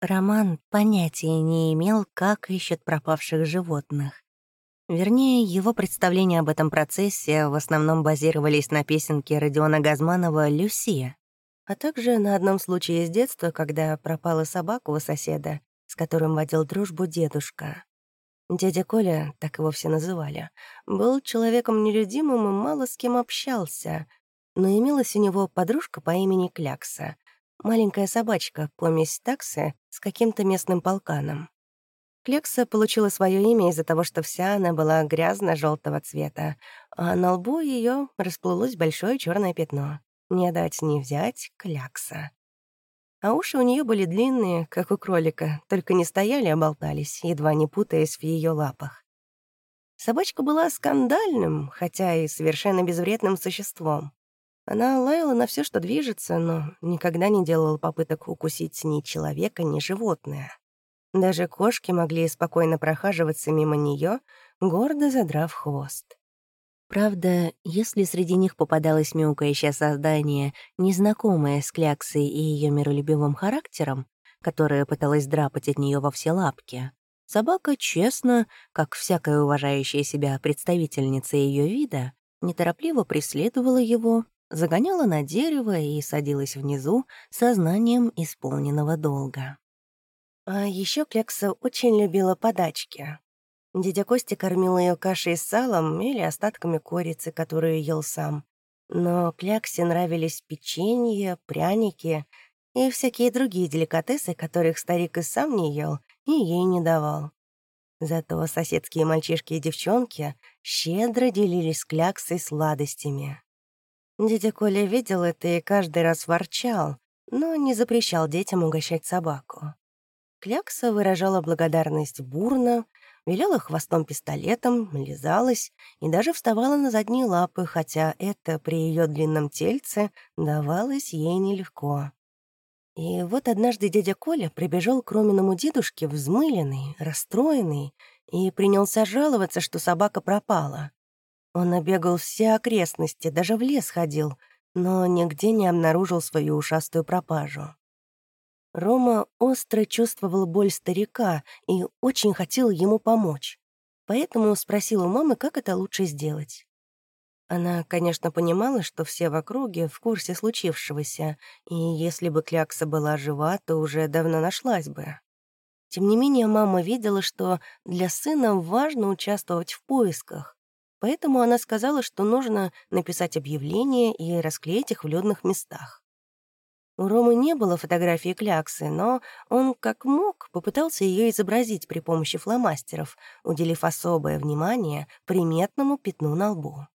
Роман понятия не имел, как ищет пропавших животных. Вернее, его представления об этом процессе в основном базировались на песенке Родиона Газманова «Люсия», а также на одном случае из детства, когда пропала собака у соседа, с которым водил дружбу дедушка. Дядя Коля, так его все называли, был человеком нелюдимым и мало с кем общался, но имелась у него подружка по имени Клякса, маленькая собачка, помесь таксы с каким-то местным полканом. Клекса получила свое имя из-за того, что вся она была грязно желтого цвета, а на лбу ее расплылось большое черное пятно. Не дать не взять клякса. А уши у нее были длинные, как у кролика, только не стояли, а болтались, едва не путаясь в ее лапах. Собачка была скандальным, хотя и совершенно безвредным существом. Она лаяла на все, что движется, но никогда не делала попыток укусить ни человека, ни животное. Даже кошки могли спокойно прохаживаться мимо нее, гордо задрав хвост. Правда, если среди них попадалось мяукающее создание, незнакомое с Кляксой и ее миролюбивым характером, которое пыталось драпать от нее во все лапки, собака честно, как всякая уважающая себя представительница ее вида, неторопливо преследовала его, загоняла на дерево и садилась внизу сознанием исполненного долга. А еще Клекса очень любила подачки. Дядя Костя кормил ее кашей с салом или остатками курицы, которую ел сам. Но Кляксе нравились печенье, пряники и всякие другие деликатесы, которых старик и сам не ел и ей не давал. Зато соседские мальчишки и девчонки щедро делились с Кляксой сладостями. Дядя Коля видел это и каждый раз ворчал, но не запрещал детям угощать собаку. Клякса выражала благодарность бурно, виляла хвостом-пистолетом, лизалась и даже вставала на задние лапы, хотя это при ее длинном тельце давалось ей нелегко. И вот однажды дядя Коля прибежал к Роминому дедушке взмыленный, расстроенный, и принялся жаловаться, что собака пропала. Он обегал все окрестности, даже в лес ходил, но нигде не обнаружил свою ушастую пропажу. Рома остро чувствовал боль старика и очень хотел ему помочь. Поэтому спросил у мамы, как это лучше сделать. Она, конечно, понимала, что все в округе в курсе случившегося, и если бы Клякса была жива, то уже давно нашлась бы. Тем не менее, мама видела, что для сына важно участвовать в поисках, поэтому она сказала, что нужно написать объявление и расклеить их в людных местах. У Ромы не было фотографии Кляксы, но он, как мог, попытался ее изобразить при помощи фломастеров, уделив особое внимание приметному пятну на лбу.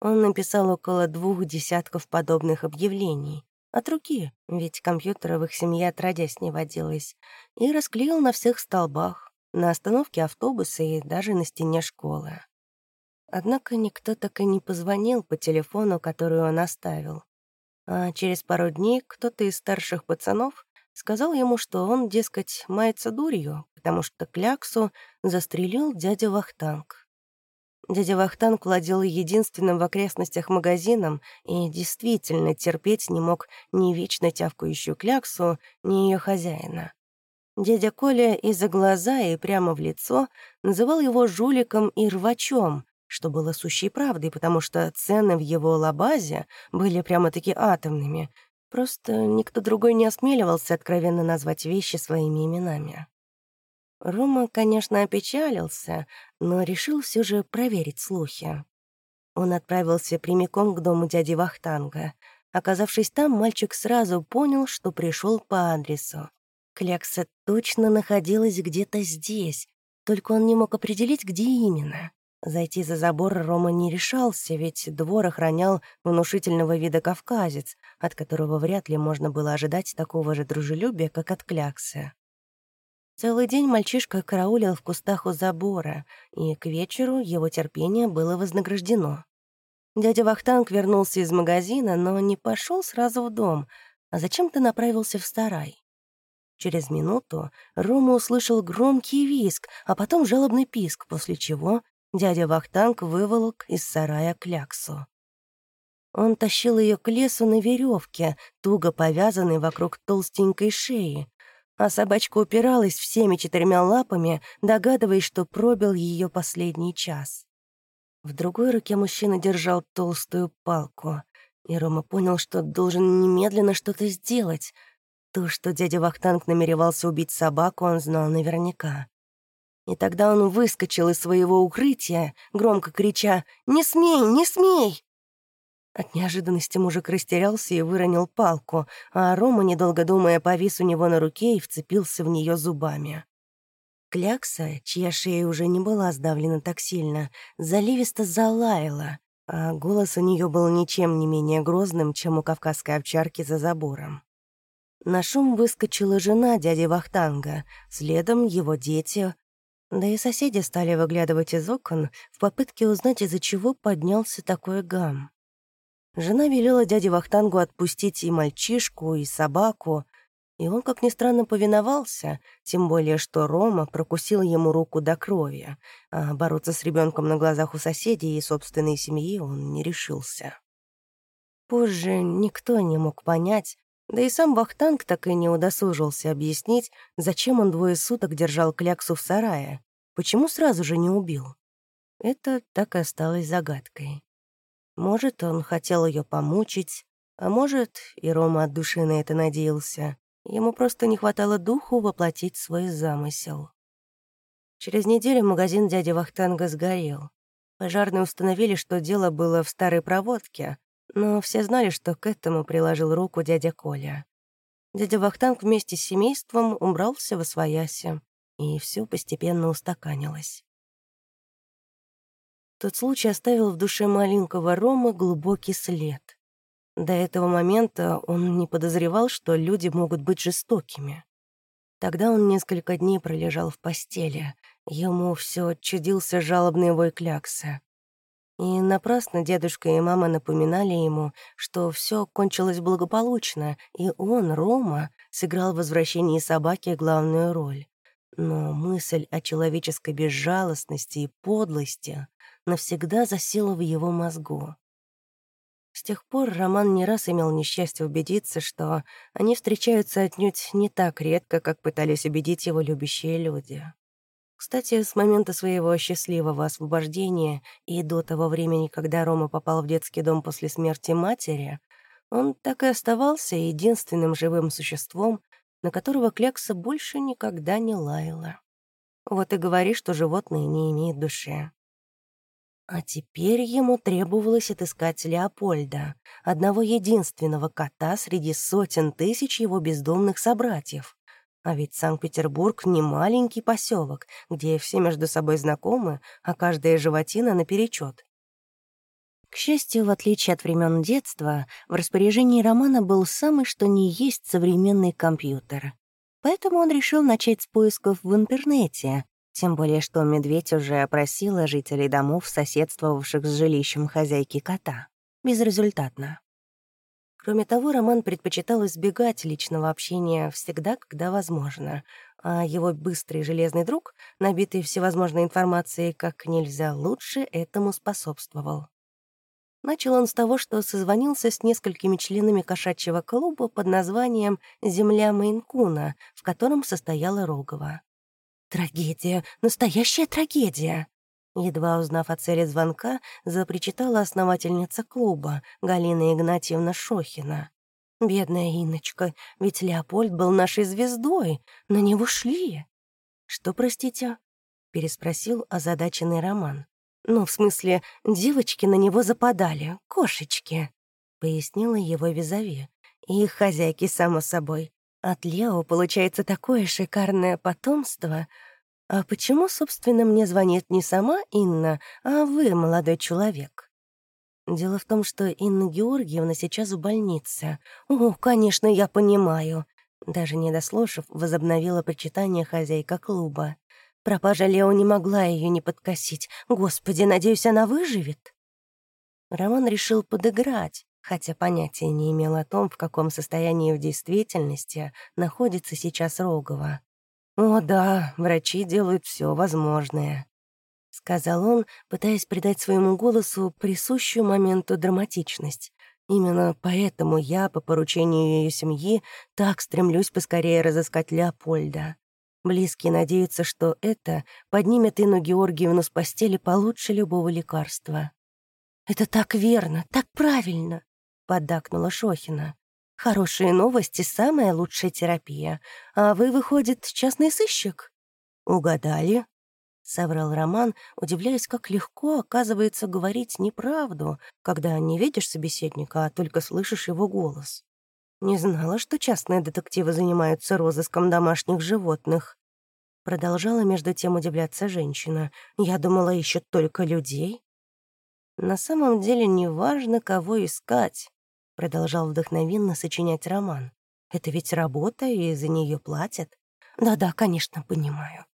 Он написал около двух десятков подобных объявлений. От руки, ведь компьютера в их семье отродясь не водилось, и расклеил на всех столбах, на остановке автобуса и даже на стене школы. Однако никто так и не позвонил по телефону, который он оставил. А через пару дней кто-то из старших пацанов сказал ему, что он, дескать, мается дурью, потому что Кляксу застрелил дядя Вахтанг. Дядя Вахтанг владел единственным в окрестностях магазином и действительно терпеть не мог ни вечно тявкающую Кляксу, ни ее хозяина. Дядя Коля из-за глаза и прямо в лицо называл его жуликом и рвачом, что было сущей правдой, потому что цены в его лабазе были прямо-таки атомными. Просто никто другой не осмеливался откровенно назвать вещи своими именами. Рома, конечно, опечалился, но решил все же проверить слухи. Он отправился прямиком к дому дяди Вахтанга. Оказавшись там, мальчик сразу понял, что пришел по адресу. Клякса точно находилась где-то здесь, только он не мог определить, где именно. Зайти за забор Рома не решался, ведь двор охранял внушительного вида кавказец, от которого вряд ли можно было ожидать такого же дружелюбия, как от кляксы. Целый день мальчишка караулил в кустах у забора, и к вечеру его терпение было вознаграждено. Дядя Вахтанг вернулся из магазина, но не пошел сразу в дом, а зачем-то направился в сарай. Через минуту Рома услышал громкий визг, а потом жалобный писк, после чего дядя Вахтанг выволок из сарая кляксу. Он тащил ее к лесу на веревке, туго повязанной вокруг толстенькой шеи. а собачка упиралась всеми четырьмя лапами, догадываясь, что пробил ее последний час. В другой руке мужчина держал толстую палку, и Рома понял, что должен немедленно что-то сделать. То, что дядя Вахтанг намеревался убить собаку, он знал наверняка. И тогда он выскочил из своего укрытия, громко крича «Не смей, не смей!» От неожиданности мужик растерялся и выронил палку, а Рома, недолго думая, повис у него на руке и вцепился в нее зубами. Клякса, чья шея уже не была сдавлена так сильно, заливисто залаяла, а голос у нее был ничем не менее грозным, чем у кавказской овчарки за забором. На шум выскочила жена дяди Вахтанга, следом его дети, да и соседи стали выглядывать из окон в попытке узнать, из-за чего поднялся такой гам. Жена велела дяде Вахтангу отпустить и мальчишку, и собаку, и он, как ни странно, повиновался, тем более что Рома прокусил ему руку до крови, а бороться с ребенком на глазах у соседей и собственной семьи он не решился. Позже никто не мог понять, да и сам Вахтанг так и не удосужился объяснить, зачем он двое суток держал кляксу в сарае, почему сразу же не убил. Это так и осталось загадкой. Может, он хотел ее помучить, а может, и Рома от души на это надеялся. Ему просто не хватало духу воплотить свой замысел. Через неделю магазин дяди Вахтанга сгорел. Пожарные установили, что дело было в старой проводке, но все знали, что к этому приложил руку дядя Коля. Дядя Вахтанг вместе с семейством убрался во свояси, и все постепенно устаканилось. Тот случай оставил в душе маленького Рома глубокий след. До этого момента он не подозревал, что люди могут быть жестокими. Тогда он несколько дней пролежал в постели. Ему все чудился жалобный вой клякса. И напрасно дедушка и мама напоминали ему, что все кончилось благополучно, и он, Рома, сыграл в возвращении собаки главную роль. Но мысль о человеческой безжалостности и подлости навсегда засела в его мозгу. С тех пор Роман не раз имел несчастье убедиться, что они встречаются отнюдь не так редко, как пытались убедить его любящие люди. Кстати, с момента своего счастливого освобождения и до того времени, когда Рома попал в детский дом после смерти матери, он так и оставался единственным живым существом, на которого Клякса больше никогда не лаяла. Вот и говори, что животное не имеет души. А теперь ему требовалось отыскать Леопольда, одного единственного кота среди сотен тысяч его бездомных собратьев. А ведь Санкт-Петербург не маленький поселок, где все между собой знакомы, а каждая животина наперечет. К счастью, в отличие от времен детства, в распоряжении Романа был самый что ни есть современный компьютер. Поэтому он решил начать с поисков в интернете, тем более, что медведь уже опросила жителей домов, соседствовавших с жилищем хозяйки кота. Безрезультатно. Кроме того, Роман предпочитал избегать личного общения всегда, когда возможно, а его быстрый железный друг, набитый всевозможной информацией как нельзя лучше, этому способствовал. Начал он с того, что созвонился с несколькими членами кошачьего клуба под названием «Земля Мейнкуна», в котором состояла Рогова. Трагедия, настоящая трагедия. Едва узнав о цели звонка, запричитала основательница клуба, Галина Игнатьевна Шохина. «Бедная Иночка, ведь Леопольд был нашей звездой, на него шли». «Что, простите?» — переспросил озадаченный Роман. «Ну, в смысле, девочки на него западали, кошечки», — пояснила его визави. «И хозяйки, само собой. От Лео получается такое шикарное потомство. А почему, собственно, мне звонит не сама Инна, а вы, молодой человек? Дело в том, что Инна Георгиевна сейчас в больнице. О, конечно, я понимаю. Даже не дослушав, возобновила прочитание хозяйка клуба. Пропажа Лео не могла ее не подкосить. Господи, надеюсь, она выживет. Роман решил подыграть, хотя понятия не имел о том, в каком состоянии в действительности находится сейчас Рогова. «О да, врачи делают все возможное», — сказал он, пытаясь придать своему голосу присущую моменту драматичность. Именно поэтому я, по поручению ее семьи, так стремлюсь поскорее разыскать Леопольда. Близкие надеются, что это поднимет Инну Георгиевну с постели получше любого лекарства. «Это так верно, так правильно», — поддакнула Шохина. «Хорошие новости — самая лучшая терапия. А вы, выходит, частный сыщик?» «Угадали?» — соврал Роман, удивляясь, как легко, оказывается, говорить неправду, когда не видишь собеседника, а только слышишь его голос. Не знала, что частные детективы занимаются розыском домашних животных. Продолжала между тем удивляться женщина. Я думала, ищут только людей. На самом деле неважно, кого искать, продолжал вдохновенно сочинять роман. Это ведь работа, и за нее платят. Да-да, конечно, понимаю.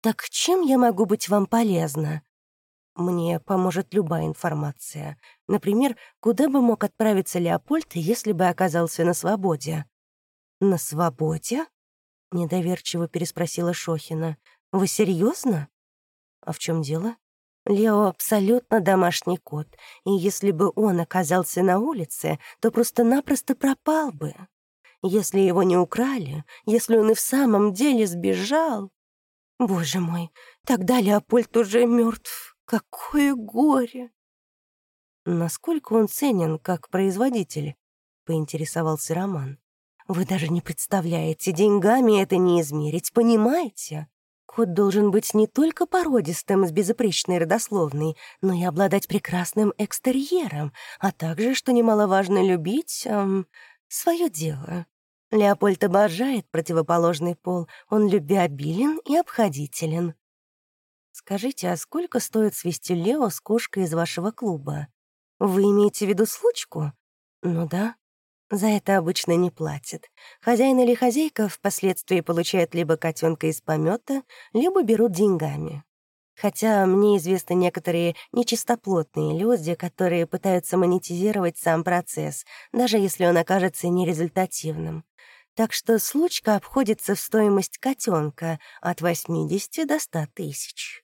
Так чем я могу быть вам полезна? Мне поможет любая информация. Например, куда бы мог отправиться Леопольд, если бы оказался на свободе? На свободе? Недоверчиво переспросила Шохина. Вы серьезно? А в чем дело? Лео абсолютно домашний кот, и если бы он оказался на улице, то просто-напросто пропал бы. Если его не украли, если он и в самом деле сбежал... Боже мой, тогда Леопольд уже мертв. Какое горе! Насколько он ценен как производитель? Поинтересовался Роман. Вы даже не представляете, деньгами это не измерить, понимаете? Кот должен быть не только породистым с безупречной родословной, но и обладать прекрасным экстерьером, а также, что немаловажно, любить эм, свое дело. Леопольд обожает противоположный пол, он любвеобилен и обходителен. Скажите, а сколько стоит свести Лео с кошкой из вашего клуба? Вы имеете в виду случку? Ну да, за это обычно не платят. Хозяин или хозяйка впоследствии получают либо котенка из помета, либо берут деньгами. Хотя мне известны некоторые нечистоплотные люди, которые пытаются монетизировать сам процесс, даже если он окажется нерезультативным. Так что случка обходится в стоимость котенка от 80 до 100 тысяч.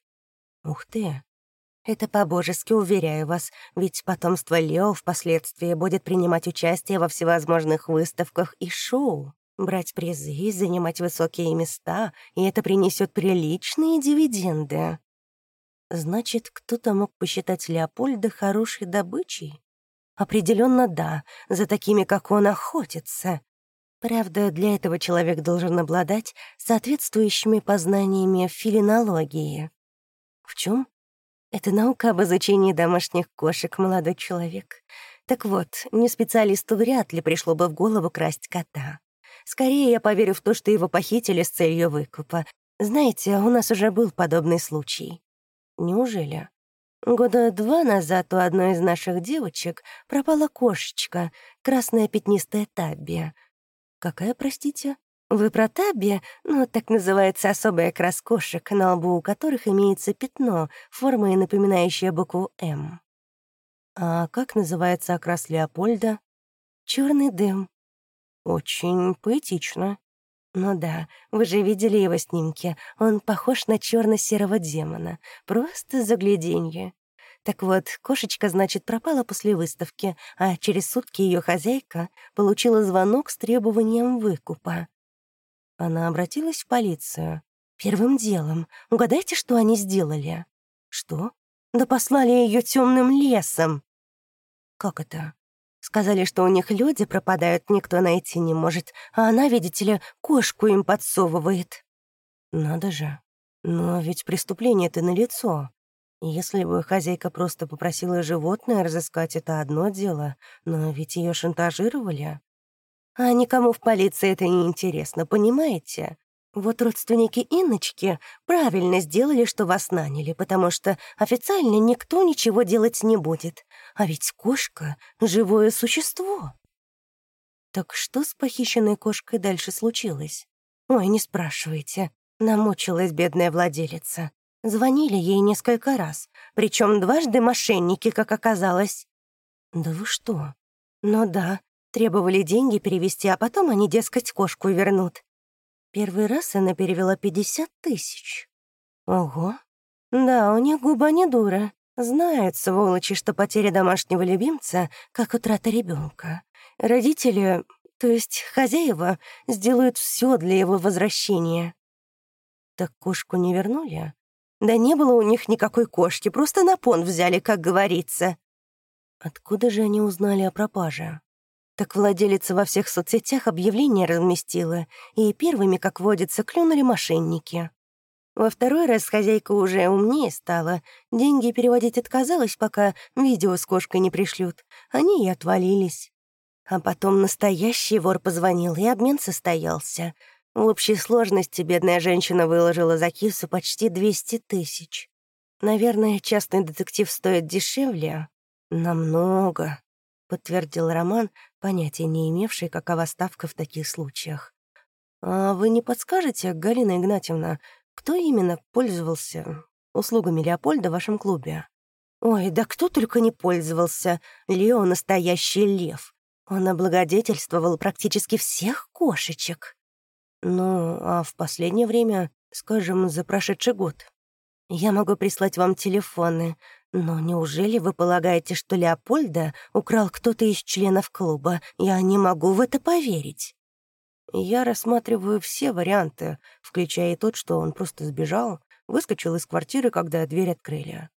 Ух ты! Это по-божески, уверяю вас, ведь потомство Лео впоследствии будет принимать участие во всевозможных выставках и шоу, брать призы, занимать высокие места, и это принесет приличные дивиденды. Значит, кто-то мог посчитать Леопольда хорошей добычей? Определенно да, за такими, как он, охотится. Правда, для этого человек должен обладать соответствующими познаниями филинологии. В чем? Это наука об изучении домашних кошек, молодой человек. Так вот, не специалисту вряд ли пришло бы в голову красть кота. Скорее я поверю в то, что его похитили с целью выкупа. Знаете, у нас уже был подобный случай. Неужели? Года два назад у одной из наших девочек пропала кошечка, красная пятнистая табби. Какая, простите? Вы про Табби? Ну, так называется особая крас кошек, на лбу у которых имеется пятно, формой напоминающее букву «М». А как называется окрас Леопольда? Черный дым. Очень поэтично. Ну да, вы же видели его снимки. Он похож на черно серого демона. Просто загляденье. Так вот, кошечка, значит, пропала после выставки, а через сутки ее хозяйка получила звонок с требованием выкупа. Она обратилась в полицию. Первым делом. Угадайте, что они сделали? Что? Да послали ее темным лесом. Как это? Сказали, что у них люди пропадают, никто найти не может, а она, видите ли, кошку им подсовывает. Надо же. Но ведь преступление-то налицо. Если бы хозяйка просто попросила животное разыскать, это одно дело, но ведь ее шантажировали. А никому в полиции это не интересно, понимаете? Вот родственники Инночки правильно сделали, что вас наняли, потому что официально никто ничего делать не будет. А ведь кошка — живое существо. Так что с похищенной кошкой дальше случилось? Ой, не спрашивайте. Намучилась бедная владелица. Звонили ей несколько раз, причем дважды мошенники, как оказалось. Да вы что? Ну да, Требовали деньги перевести, а потом они, дескать, кошку вернут. Первый раз она перевела 50 тысяч. Ого. Да, у них губа не дура. Знают, сволочи, что потеря домашнего любимца — как утрата ребенка. Родители, то есть хозяева, сделают все для его возвращения. Так кошку не вернули? Да не было у них никакой кошки, просто на пон взяли, как говорится. Откуда же они узнали о пропаже? Так владелица во всех соцсетях объявление разместила, и первыми, как водится, клюнули мошенники. Во второй раз хозяйка уже умнее стала. Деньги переводить отказалась, пока видео с кошкой не пришлют. Они и отвалились. А потом настоящий вор позвонил, и обмен состоялся. В общей сложности бедная женщина выложила за кису почти 200 тысяч. Наверное, частный детектив стоит дешевле. Намного, — подтвердил Роман, понятия не имевший, какова ставка в таких случаях. «А вы не подскажете, Галина Игнатьевна, кто именно пользовался услугами Леопольда в вашем клубе? Ой, да кто только не пользовался. Лео — настоящий лев. Он облагодетельствовал практически всех кошечек. Ну, а в последнее время, скажем, за прошедший год. Я могу прислать вам телефоны, но неужели вы полагаете, что Леопольда украл кто-то из членов клуба? Я не могу в это поверить. Я рассматриваю все варианты, включая и тот, что он просто сбежал, выскочил из квартиры, когда дверь открыли.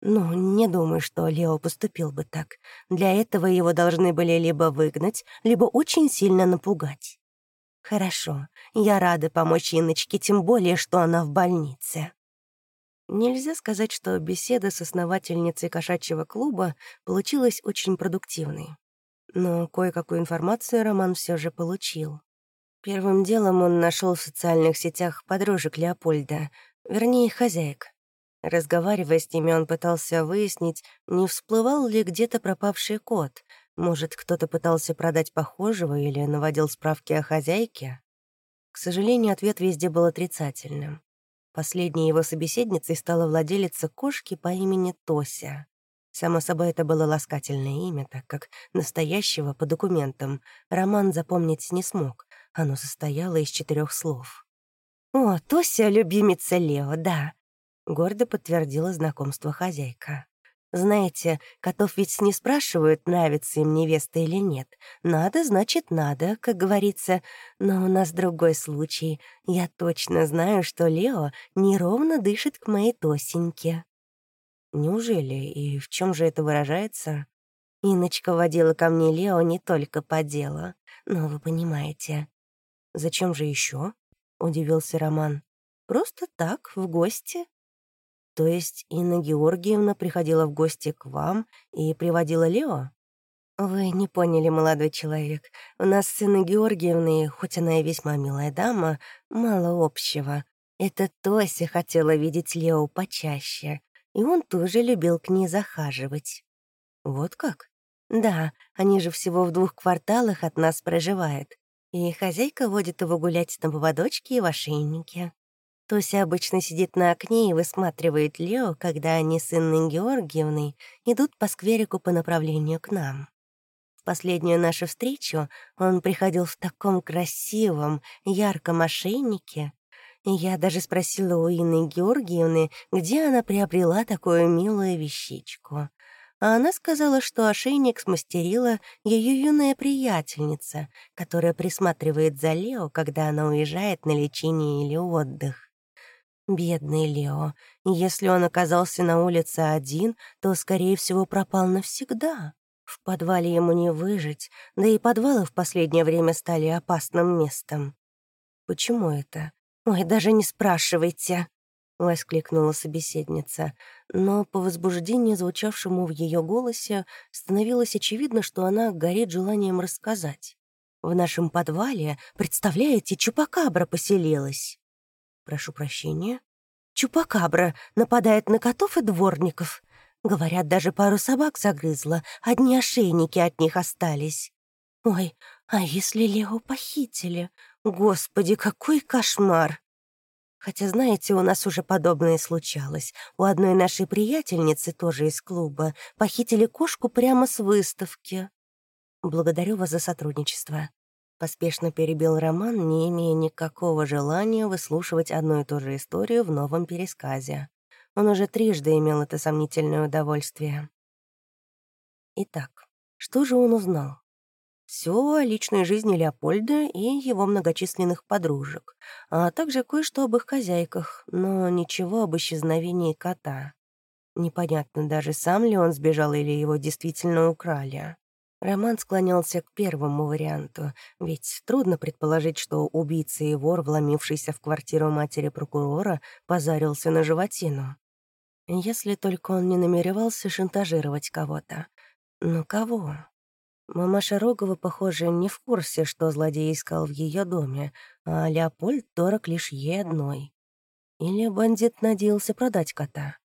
Ну, не думаю, что Лео поступил бы так. Для этого его должны были либо выгнать, либо очень сильно напугать. Хорошо, я рада помочь Инночке, тем более, что она в больнице. Нельзя сказать, что беседа с основательницей кошачьего клуба получилась очень продуктивной. Но кое-какую информацию Роман все же получил. Первым делом он нашел в социальных сетях подружек Леопольда, вернее, хозяек. Разговаривая с ними, он пытался выяснить, не всплывал ли где-то пропавший кот. Может, кто-то пытался продать похожего или наводил справки о хозяйке? К сожалению, ответ везде был отрицательным. Последней его собеседницей стала владелица кошки по имени Тося. Само собой, это было ласкательное имя, так как настоящего по документам Роман запомнить не смог. Оно состояло из четырех слов. «О, Тося — любимица Лео, да», — гордо подтвердила знакомство хозяйка. «Знаете, котов ведь не спрашивают, нравится им невеста или нет. Надо, значит, надо, как говорится. Но у нас другой случай. Я точно знаю, что Лео неровно дышит к моей Тосеньке». «Неужели? И в чем же это выражается?» Иночка водила ко мне Лео не только по делу. Но вы понимаете, «Зачем же еще? удивился Роман. «Просто так, в гости». «То есть Инна Георгиевна приходила в гости к вам и приводила Лео?» «Вы не поняли, молодой человек. У нас с Инной Георгиевной, хоть она и весьма милая дама, мало общего. Это Тося хотела видеть Лео почаще, и он тоже любил к ней захаживать». «Вот как?» «Да, они же всего в двух кварталах от нас проживают и хозяйка водит его гулять на поводочке и в ошейнике. Тося обычно сидит на окне и высматривает Лео, когда они с Инной Георгиевной идут по скверику по направлению к нам. В последнюю нашу встречу он приходил в таком красивом, ярком ошейнике, я даже спросила у Инны Георгиевны, где она приобрела такую милую вещичку а она сказала, что ошейник смастерила ее юная приятельница, которая присматривает за Лео, когда она уезжает на лечение или отдых. Бедный Лео. Если он оказался на улице один, то, скорее всего, пропал навсегда. В подвале ему не выжить, да и подвалы в последнее время стали опасным местом. Почему это? Ой, даже не спрашивайте. — воскликнула собеседница, но по возбуждению, звучавшему в ее голосе, становилось очевидно, что она горит желанием рассказать. «В нашем подвале, представляете, чупакабра поселилась». «Прошу прощения». «Чупакабра нападает на котов и дворников. Говорят, даже пару собак загрызла, одни ошейники от них остались. Ой, а если Лео похитили? Господи, какой кошмар!» Хотя, знаете, у нас уже подобное случалось. У одной нашей приятельницы, тоже из клуба, похитили кошку прямо с выставки. Благодарю вас за сотрудничество. Поспешно перебил Роман, не имея никакого желания выслушивать одну и ту же историю в новом пересказе. Он уже трижды имел это сомнительное удовольствие. Итак, что же он узнал? Все о личной жизни Леопольда и его многочисленных подружек, а также кое-что об их хозяйках, но ничего об исчезновении кота. Непонятно даже, сам ли он сбежал или его действительно украли. Роман склонялся к первому варианту, ведь трудно предположить, что убийца и вор, вломившийся в квартиру матери прокурора, позарился на животину. Если только он не намеревался шантажировать кого-то. Но кого? Мамаша Рогова, похоже, не в курсе, что злодей искал в ее доме, а Леопольд дорог лишь ей одной. Или бандит надеялся продать кота?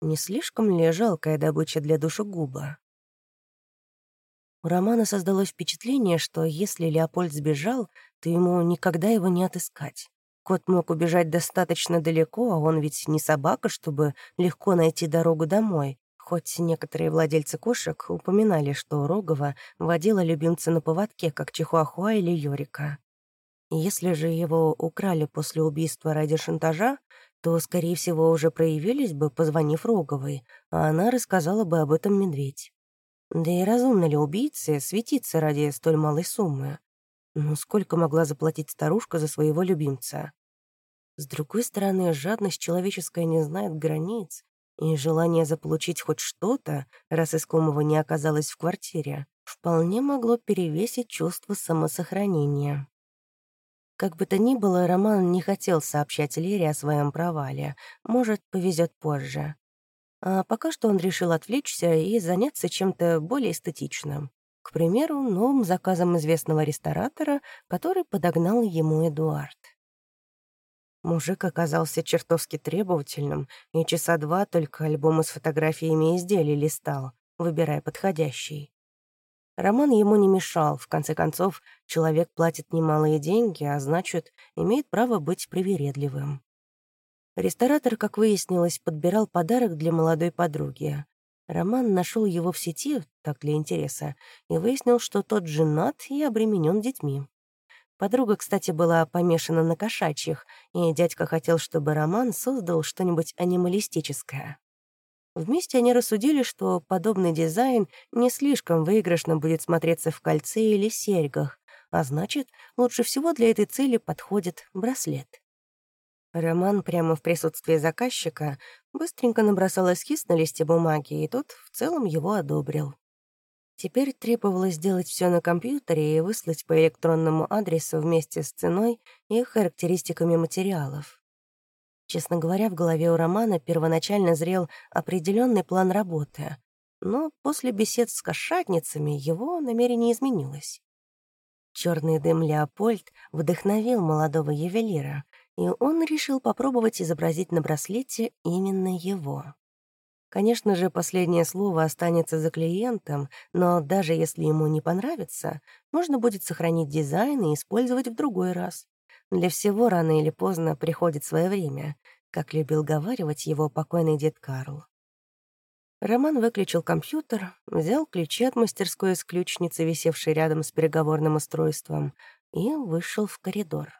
Не слишком ли жалкая добыча для душегуба? У Романа создалось впечатление, что если Леопольд сбежал, то ему никогда его не отыскать. Кот мог убежать достаточно далеко, а он ведь не собака, чтобы легко найти дорогу домой. Хоть некоторые владельцы кошек упоминали, что Рогова водила любимца на поводке, как Чихуахуа или Йорика. Если же его украли после убийства ради шантажа, то, скорее всего, уже проявились бы, позвонив Роговой, а она рассказала бы об этом медведь. Да и разумно ли убийце светиться ради столь малой суммы? Ну, сколько могла заплатить старушка за своего любимца? С другой стороны, жадность человеческая не знает границ, и желание заполучить хоть что-то, раз искомого не оказалось в квартире, вполне могло перевесить чувство самосохранения. Как бы то ни было, Роман не хотел сообщать Лере о своем провале. Может, повезет позже. А пока что он решил отвлечься и заняться чем-то более эстетичным. К примеру, новым заказом известного ресторатора, который подогнал ему Эдуард. Мужик оказался чертовски требовательным, и часа два только альбомы с фотографиями изделий листал, выбирая подходящий. Роман ему не мешал, в конце концов, человек платит немалые деньги, а значит, имеет право быть привередливым. Ресторатор, как выяснилось, подбирал подарок для молодой подруги. Роман нашел его в сети, так для интереса, и выяснил, что тот женат и обременен детьми. Подруга, кстати, была помешана на кошачьих, и дядька хотел, чтобы Роман создал что-нибудь анималистическое. Вместе они рассудили, что подобный дизайн не слишком выигрышно будет смотреться в кольце или серьгах, а значит, лучше всего для этой цели подходит браслет. Роман прямо в присутствии заказчика быстренько набросал эскиз на листе бумаги, и тот в целом его одобрил. Теперь требовалось сделать все на компьютере и выслать по электронному адресу вместе с ценой и характеристиками материалов. Честно говоря, в голове у Романа первоначально зрел определенный план работы, но после бесед с кошатницами его намерение изменилось. Черный дым Леопольд вдохновил молодого ювелира, и он решил попробовать изобразить на браслете именно его. Конечно же, последнее слово останется за клиентом, но даже если ему не понравится, можно будет сохранить дизайн и использовать в другой раз. Для всего рано или поздно приходит свое время, как любил говаривать его покойный дед Карл. Роман выключил компьютер, взял ключи от мастерской с ключницы, висевшей рядом с переговорным устройством, и вышел в коридор.